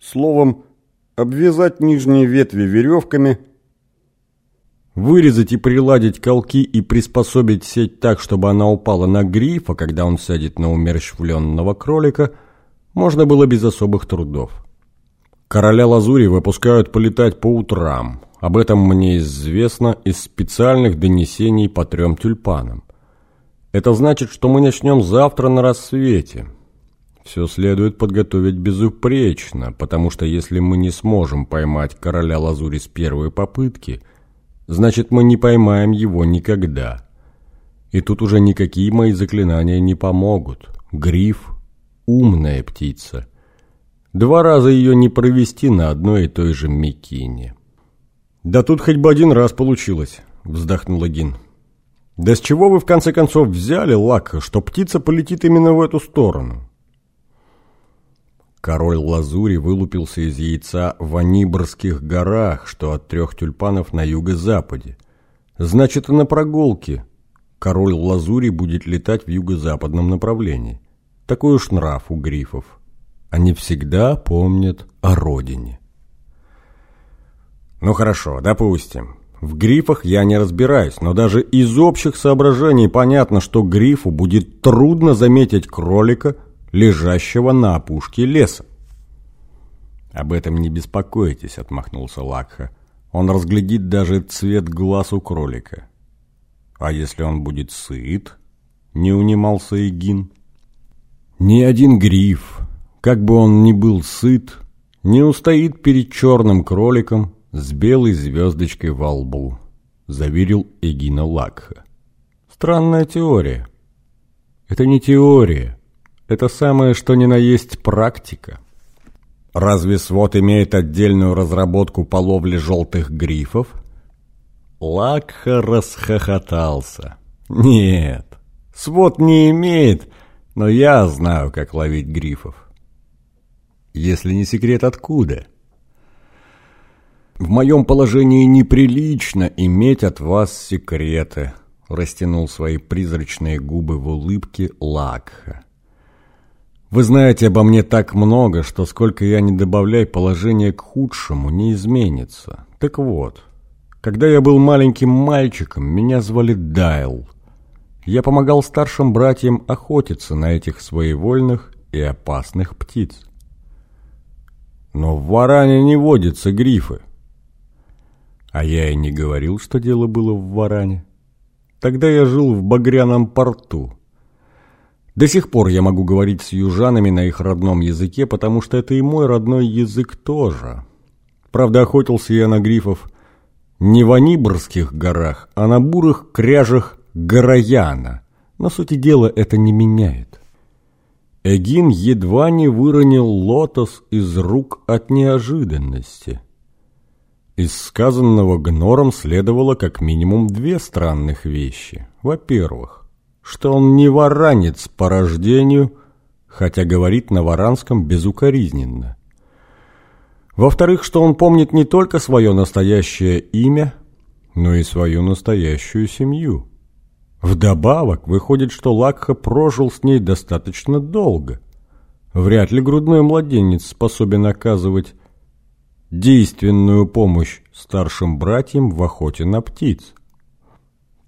Словом, обвязать нижние ветви веревками, вырезать и приладить колки и приспособить сеть так, чтобы она упала на грифа, когда он сядет на умерщвленного кролика, можно было без особых трудов. Короля лазури выпускают полетать по утрам. Об этом мне известно из специальных донесений по трем тюльпанам. Это значит, что мы начнем завтра на рассвете. Все следует подготовить безупречно, потому что если мы не сможем поймать короля лазури с первой попытки, значит мы не поймаем его никогда. И тут уже никакие мои заклинания не помогут. Гриф – умная птица. Два раза ее не провести на одной и той же мекине. «Да тут хоть бы один раз получилось», – вздохнула Гин. «Да с чего вы в конце концов взяли, Лака, что птица полетит именно в эту сторону?» Король Лазури вылупился из яйца в Анибрских горах, что от трех тюльпанов на юго-западе. Значит, и на прогулке король Лазури будет летать в юго-западном направлении. Такой уж нрав у грифов. Они всегда помнят о родине. Ну хорошо, допустим. В грифах я не разбираюсь, но даже из общих соображений понятно, что грифу будет трудно заметить кролика – лежащего на опушке леса. «Об этом не беспокойтесь», — отмахнулся Лакха. «Он разглядит даже цвет глаз у кролика». «А если он будет сыт?» — не унимался Игин. «Ни один гриф, как бы он ни был сыт, не устоит перед черным кроликом с белой звездочкой во лбу», — заверил Эгина Лакха. «Странная теория». «Это не теория», это самое, что ни на есть практика. Разве свод имеет отдельную разработку по ловле желтых грифов? Лакха расхохотался. Нет, свод не имеет, но я знаю, как ловить грифов. Если не секрет, откуда? В моем положении неприлично иметь от вас секреты, растянул свои призрачные губы в улыбке Лакха. Вы знаете обо мне так много, что сколько я не добавляй, положение к худшему не изменится. Так вот, когда я был маленьким мальчиком, меня звали Daйл. Я помогал старшим братьям охотиться на этих своевольных и опасных птиц. Но в Варане не водятся грифы. А я и не говорил, что дело было в Варане. Тогда я жил в Багряном порту. До сих пор я могу говорить с южанами на их родном языке, потому что это и мой родной язык тоже. Правда, охотился я на грифов не в Анибрских горах, а на бурых кряжах Горояна. Но сути дела это не меняет. Эгин едва не выронил лотос из рук от неожиданности. Из сказанного гнором следовало как минимум две странных вещи. Во-первых, что он не варанец по рождению, хотя говорит на варанском безукоризненно. Во-вторых, что он помнит не только свое настоящее имя, но и свою настоящую семью. Вдобавок, выходит, что Лакха прожил с ней достаточно долго. Вряд ли грудной младенец способен оказывать действенную помощь старшим братьям в охоте на птиц.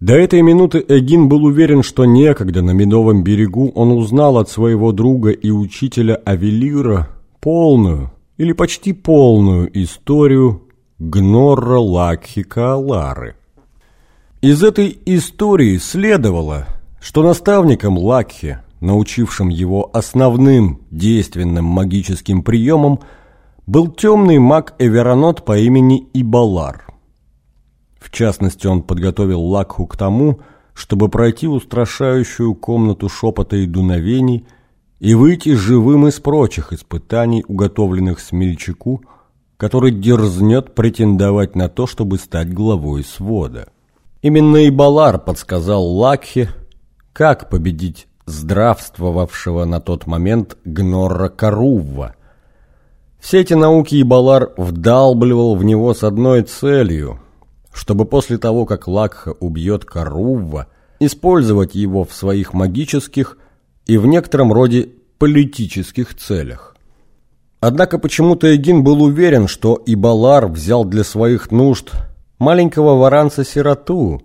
До этой минуты Эгин был уверен, что некогда на Медовом берегу он узнал от своего друга и учителя Авелира полную или почти полную историю Гнорра Лакхика Алары. Из этой истории следовало, что наставником Лакхи, научившим его основным действенным магическим приемам, был темный маг Эверонот по имени Ибалар – в частности, он подготовил Лакху к тому, чтобы пройти устрашающую комнату шепота и дуновений и выйти живым из прочих испытаний, уготовленных смельчаку, который дерзнет претендовать на то, чтобы стать главой свода. Именно и Балар подсказал Лакхе, как победить здравствовавшего на тот момент Гнорра Карувва. Все эти науки Ибалар вдалбливал в него с одной целью – чтобы после того, как Лакха убьет Карувва, использовать его в своих магических и в некотором роде политических целях. Однако почему-то Эгин был уверен, что Ибалар взял для своих нужд маленького варанца-сироту,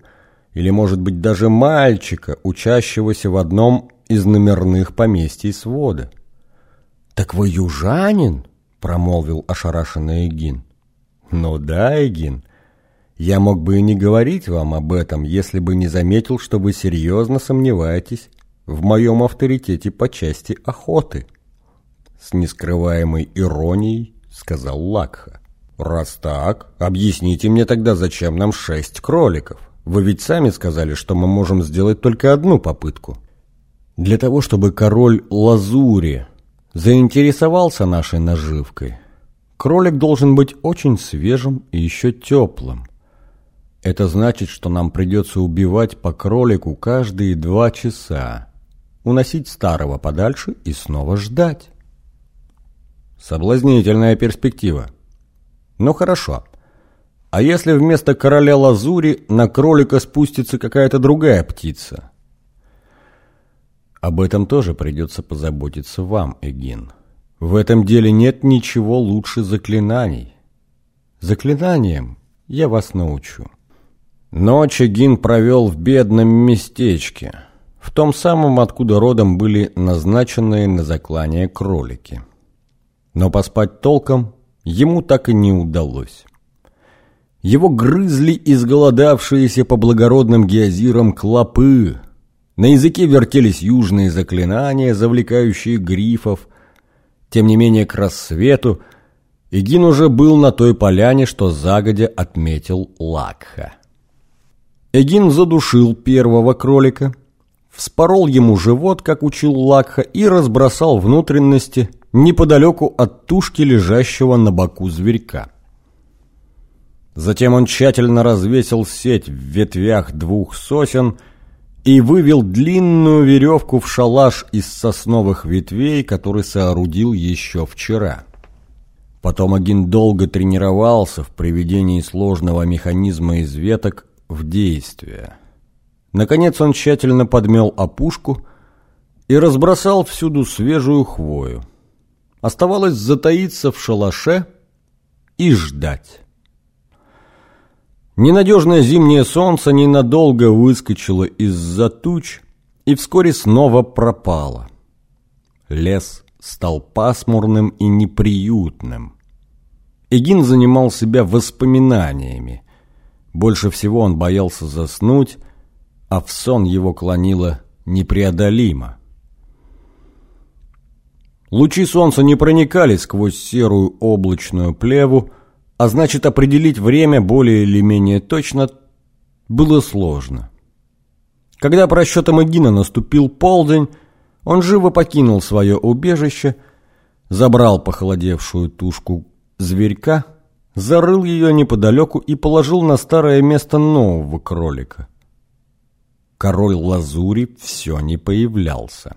или, может быть, даже мальчика, учащегося в одном из номерных поместий свода. «Так вы южанин?» — промолвил ошарашенный Эгин. «Ну да, Эгин. Я мог бы и не говорить вам об этом, если бы не заметил, что вы серьезно сомневаетесь в моем авторитете по части охоты». С нескрываемой иронией сказал Лакха. «Раз так, объясните мне тогда, зачем нам шесть кроликов? Вы ведь сами сказали, что мы можем сделать только одну попытку». Для того, чтобы король Лазури заинтересовался нашей наживкой, кролик должен быть очень свежим и еще теплым. Это значит, что нам придется убивать по кролику каждые два часа, уносить старого подальше и снова ждать. Соблазнительная перспектива. Ну хорошо. А если вместо короля Лазури на кролика спустится какая-то другая птица – об этом тоже придется позаботиться вам, Эгин. В этом деле нет ничего лучше заклинаний. Заклинанием я вас научу. Ночь Эгин провел в бедном местечке, в том самом, откуда родом были назначенные на заклание кролики. Но поспать толком ему так и не удалось. Его грызли изголодавшиеся по благородным геозирам клопы, на языке вертелись южные заклинания, завлекающие грифов. Тем не менее, к рассвету Игин уже был на той поляне, что загодя отметил Лакха. Эгин задушил первого кролика, вспорол ему живот, как учил Лакха, и разбросал внутренности неподалеку от тушки лежащего на боку зверька. Затем он тщательно развесил сеть в ветвях двух сосен – и вывел длинную веревку в шалаш из сосновых ветвей, который соорудил еще вчера. Потом Агин долго тренировался в приведении сложного механизма из веток в действие. Наконец он тщательно подмел опушку и разбросал всюду свежую хвою. Оставалось затаиться в шалаше и ждать. Ненадежное зимнее солнце ненадолго выскочило из-за туч и вскоре снова пропало. Лес стал пасмурным и неприютным. Эгин занимал себя воспоминаниями. Больше всего он боялся заснуть, а в сон его клонило непреодолимо. Лучи солнца не проникали сквозь серую облачную плеву, а значит определить время более или менее точно было сложно. Когда по расчетам Эгина наступил полдень, он живо покинул свое убежище, забрал похолодевшую тушку зверька, зарыл ее неподалеку и положил на старое место нового кролика. Король Лазури все не появлялся.